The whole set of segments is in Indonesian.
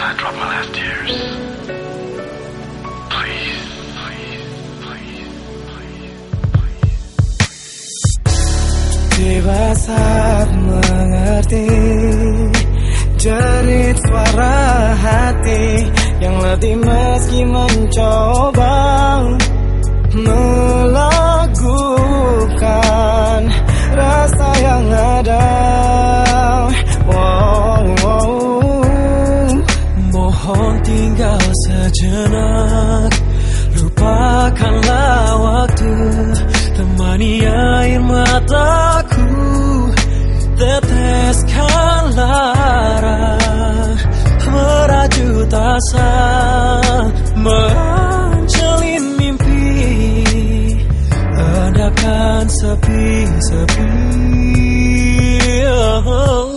I drop mengerti Jerit suara hati Yang letih meski mencoba tinggal sejenak. Lupakanlah waktu Temani air mataku. Teteskan lara Merajut asa Menjalin mimpi. Adakan sepi-sepi. Oh.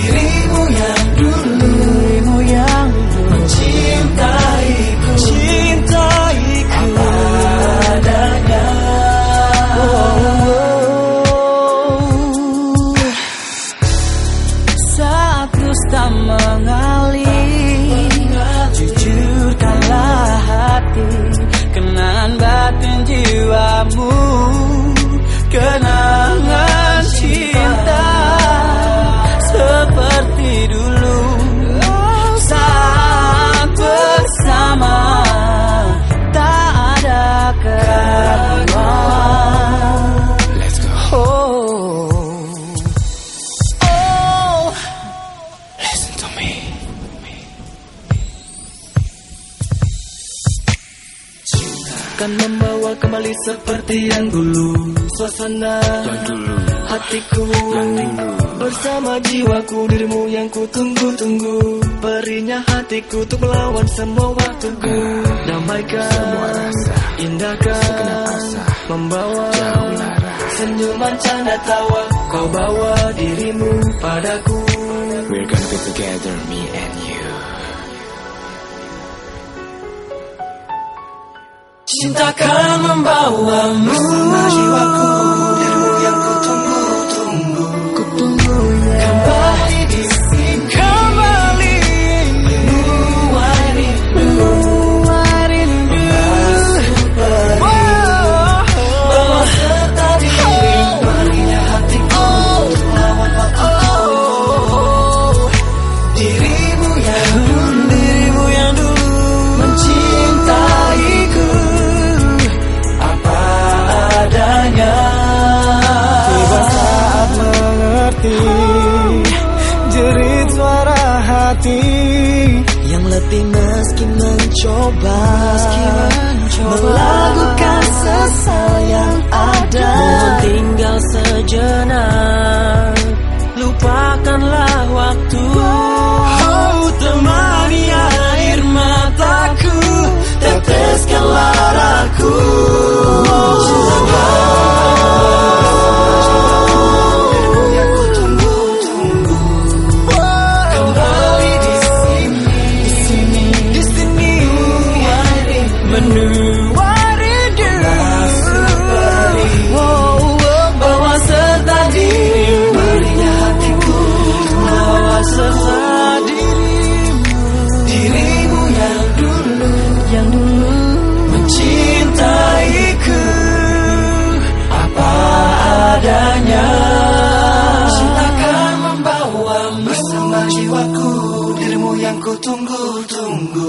Dirimu yang dulu Akan membawa kembali seperti yang dulu. Suasana Yang dulu, hatiku yang dulu. Bersama jiwaku dirimu yang ku tunggu-tunggu. Perinya hatiku untuk melawan semua waktuku. Damaikan Semua rasa, Indahkan asa, Membawa. Senyuman canda tawa. Kau bawa dirimu padaku. We're gonna be together, me and you. Cintakan membawamu. Bersama jiwaku mencoba, Melakukan sesal yang ada. Mohon tinggal sejenak Lupakanlah waktu. Oh temani air mataku Teteskan laraku Kembali yang ku tunggu-tunggu.